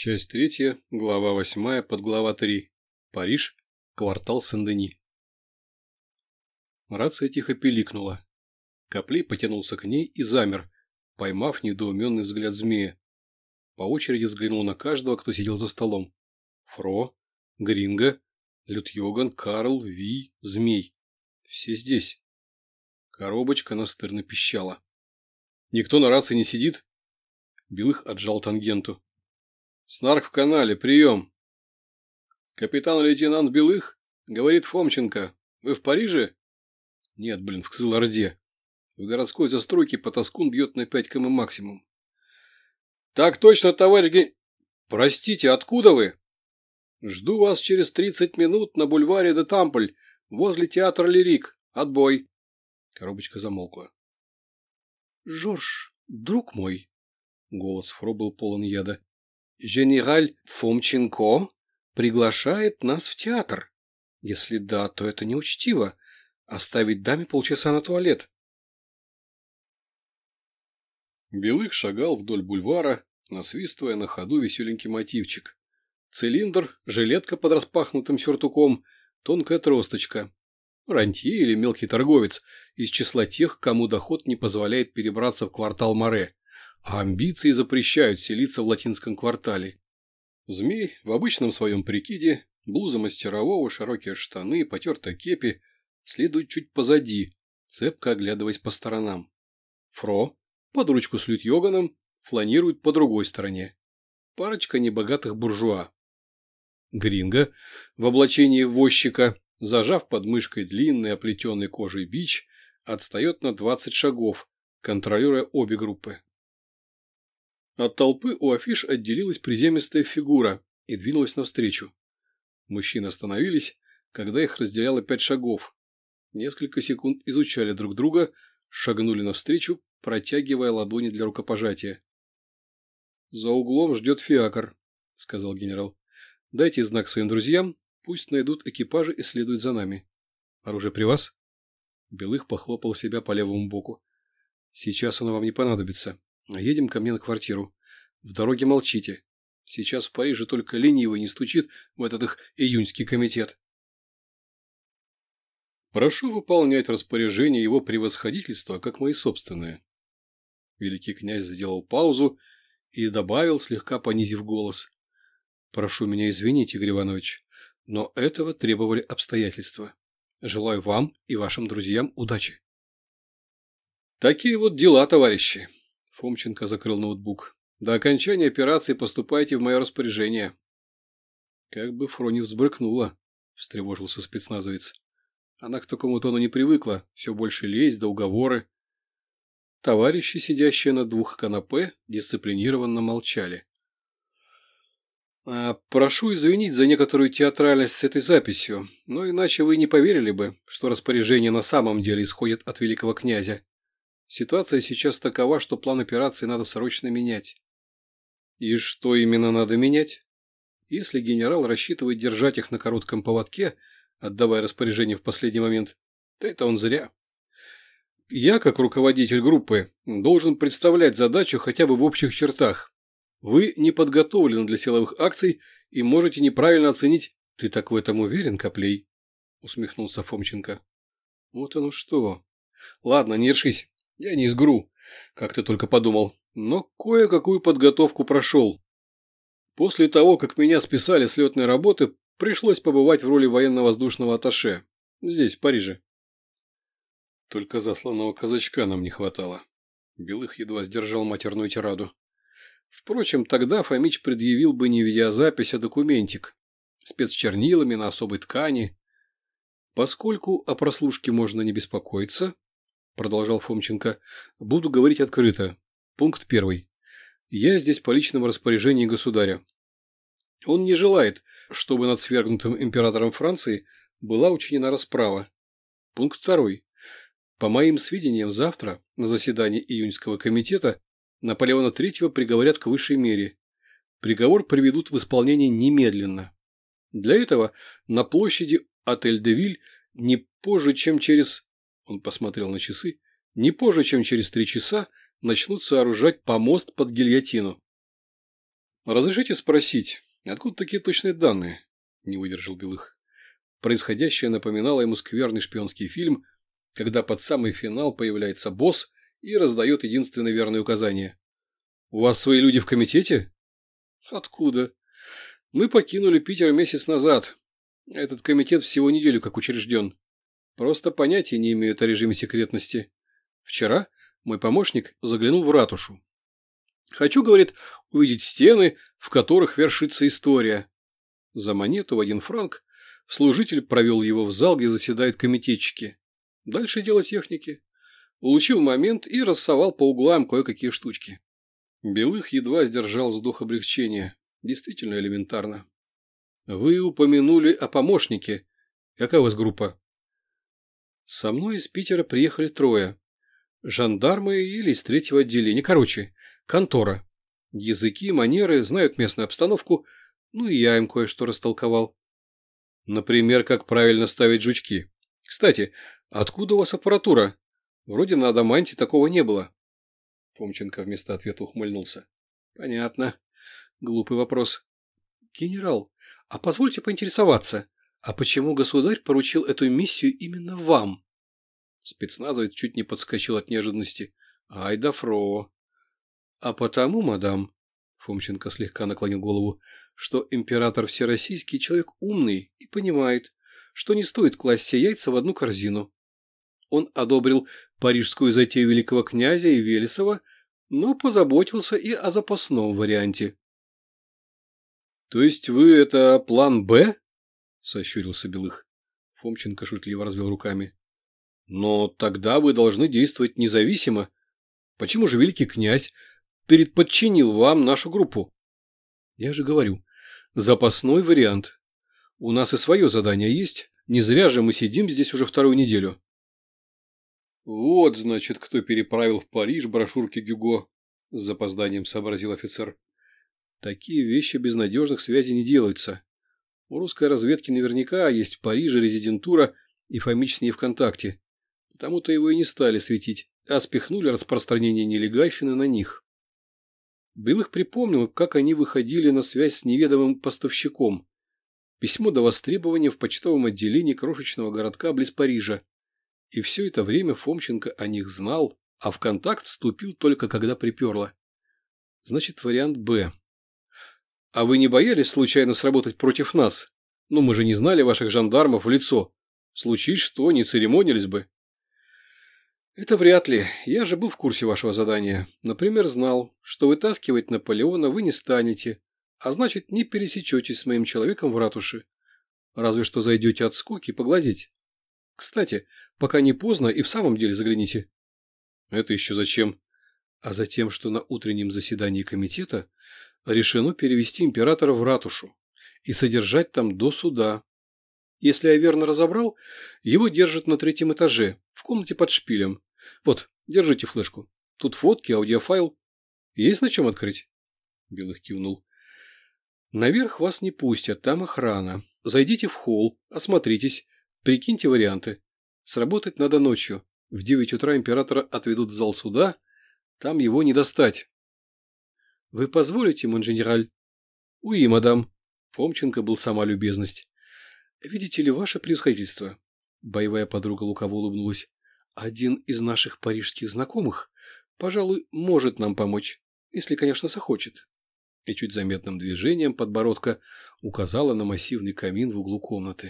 Часть третья, глава восьмая, подглава три. Париж, квартал Сен-Дени. Рация тихо пиликнула. Коплей потянулся к ней и замер, поймав недоуменный взгляд змея. По очереди взглянул на каждого, кто сидел за столом. Фро, Гринго, Лютьоган, Карл, Ви, Змей. Все здесь. Коробочка настырно пищала. «Никто на рации не сидит?» Белых отжал тангенту. «Снарк в канале, прием!» «Капитан-лейтенант Белых?» — говорит Фомченко. «Вы в Париже?» «Нет, блин, в Кызылорде. В городской застройке потаскун бьет на 5 км максимум». «Так точно, товарищ ген...» «Простите, откуда вы?» «Жду вас через 30 минут на бульваре де Тампль, возле театра Лирик. Отбой!» Коробочка замолкла. «Жорж, друг мой!» Голос Фро был полон яда. «Генераль Фомченко приглашает нас в театр. Если да, то это неучтиво. Оставить даме полчаса на туалет». Белых шагал вдоль бульвара, насвистывая на ходу веселенький мотивчик. Цилиндр, жилетка под распахнутым сюртуком, тонкая тросточка, рантье или мелкий торговец из числа тех, кому доход не позволяет перебраться в квартал Море, а амбиции запрещают селиться в латинском квартале. Змей в обычном своем прикиде, блуза мастерового, широкие штаны, потертая кепи, следует чуть позади, цепко оглядываясь по сторонам. Фро, под ручку с Лютьоганом, фланирует по другой стороне. Парочка небогатых буржуа. Гринго в облачении возчика зажав под мышкой длинный оплетенный кожей бич, отстает на 20 шагов, контролируя обе группы. От толпы у афиш отделилась приземистая фигура и двинулась навстречу. Мужчины остановились, когда их разделяло пять шагов. Несколько секунд изучали друг друга, шагнули навстречу, протягивая ладони для рукопожатия. «За углом ждет фиакр», — сказал генерал. «Дайте знак своим друзьям, Пусть найдут экипажи и следуют за нами. Оружие при вас? Белых похлопал себя по левому боку. Сейчас оно вам не понадобится. А едем ко мне на квартиру. В дороге молчите. Сейчас в Париже только ленивый не стучит в этот их июньский комитет. Прошу выполнять распоряжение его превосходительства, как мои собственные. Великий князь сделал паузу и добавил, слегка понизив голос. Прошу меня извинить, Игорь Иванович. Но этого требовали обстоятельства. Желаю вам и вашим друзьям удачи. Такие вот дела, товарищи. Фомченко закрыл ноутбук. До окончания операции поступайте в мое распоряжение. Как бы Фрони взбрыкнула, встревожился спецназовец. Она к такому тону не привыкла, все больше лезть да уговоры. Товарищи, сидящие на двух канапе, дисциплинированно молчали. А, прошу извинить за некоторую театральность с этой записью, но иначе вы не поверили бы, что распоряжение на самом деле исходит от великого князя. Ситуация сейчас такова, что план операции надо срочно менять. И что именно надо менять? Если генерал рассчитывает держать их на коротком поводке, отдавая распоряжение в последний момент, то это он зря. Я, как руководитель группы, должен представлять задачу хотя бы в общих чертах, вы не подготовлены для силовых акций и можете неправильно оценить... Ты так в этом уверен, Коплей? Усмехнулся Фомченко. Вот оно что. Ладно, не решись. Я не из ГРУ, как ты только подумал. Но кое-какую подготовку прошел. После того, как меня списали с летной работы, пришлось побывать в роли военно-воздушного атташе. Здесь, в Париже. Только засланного казачка нам не хватало. Белых едва сдержал матерную тираду. Впрочем, тогда Фомич предъявил бы не видеозапись, а документик. Спецчернилами на особой ткани. Поскольку о прослушке можно не беспокоиться, продолжал Фомченко, буду говорить открыто. Пункт первый. Я здесь по личному распоряжению государя. Он не желает, чтобы над свергнутым императором Франции была учинена расправа. Пункт второй. По моим сведениям, завтра на заседании июньского комитета Наполеона III приговорят к высшей мере. Приговор приведут в исполнение немедленно. Для этого на площади Отель-де-Виль не позже, чем через... Он посмотрел на часы. Не позже, чем через три часа начнут сооружать помост под гильотину. Разрешите спросить, откуда такие точные данные? Не выдержал Белых. Происходящее напоминало ему скверный шпионский фильм, когда под самый финал появляется босс и раздает единственное верное указание. «У вас свои люди в комитете?» «Откуда?» «Мы покинули Питер месяц назад. Этот комитет всего неделю как учрежден. Просто понятия не имеют о режиме секретности. Вчера мой помощник заглянул в ратушу. Хочу, говорит, увидеть стены, в которых вершится история. За монету в один франк служитель провел его в зал, где заседают комитетчики. Дальше дело техники. Улучил момент и рассовал по углам кое-какие штучки. Белых едва сдержал вздох облегчения. Действительно элементарно. Вы упомянули о помощнике. Какая у вас группа? Со мной из Питера приехали трое. Жандармы или из третьего отделения. Короче, контора. Языки, манеры, знают местную обстановку. Ну и я им кое-что растолковал. Например, как правильно ставить жучки. Кстати, откуда у вас аппаратура? Вроде на Адаманте такого не было. Фомченко вместо ответа ухмыльнулся. Понятно. Глупый вопрос. Генерал, а позвольте поинтересоваться, а почему государь поручил эту миссию именно вам? Спецназовец чуть не подскочил от неожиданности. Ай да фро. А потому, мадам, Фомченко слегка наклонил голову, что император всероссийский человек умный и понимает, что не стоит класть все яйца в одну корзину. Он одобрил парижскую затею великого князя и Велесова, но позаботился и о запасном варианте. «То есть вы это план «Б»?» – сощурился Белых. Фомченко шутливо развел руками. «Но тогда вы должны действовать независимо. Почему же великий князь передподчинил вам нашу группу?» «Я же говорю, запасной вариант. У нас и свое задание есть. Не зря же мы сидим здесь уже вторую неделю». «Вот, значит, кто переправил в Париж брошюрки Гюго», – с запозданием сообразил офицер. Такие вещи без надежных связей не делаются. У русской разведки наверняка есть в Париже резидентура и Фомич с ней ВКонтакте. Потому-то его и не стали светить, а спихнули распространение нелегальщины на них. Белых припомнил, как они выходили на связь с неведомым поставщиком. Письмо до востребования в почтовом отделении крошечного городка близ Парижа. И все это время Фомченко о них знал, а в контакт вступил только когда приперло. Значит, вариант «Б». А вы не боялись случайно сработать против нас? Ну, мы же не знали ваших жандармов в лицо. Случись что, не церемонились бы. Это вряд ли. Я же был в курсе вашего задания. Например, знал, что вытаскивать Наполеона вы не станете, а значит, не пересечетесь с моим человеком в ратуше. Разве что зайдете от скуки поглазеть. Кстати, пока не поздно и в самом деле загляните. Это еще зачем? А затем, что на утреннем заседании комитета решено перевести императора в ратушу и содержать там до суда. Если я верно разобрал, его держат на третьем этаже, в комнате под шпилем. Вот, держите флешку. Тут фотки, аудиофайл. Есть на чем открыть? Белых кивнул. Наверх вас не пустят, там охрана. Зайдите в холл, осмотритесь, прикиньте варианты. Сработать надо ночью. В девять утра императора отведут в зал суда, там его не достать. «Вы позволите, монженераль?» «Уи, мадам». Фомченко был сама любезность. «Видите ли, ваше превосходительство?» Боевая подруга лукаво улыбнулась. «Один из наших парижских знакомых, пожалуй, может нам помочь, если, конечно, захочет». И чуть заметным движением подбородка указала на массивный камин в углу комнаты.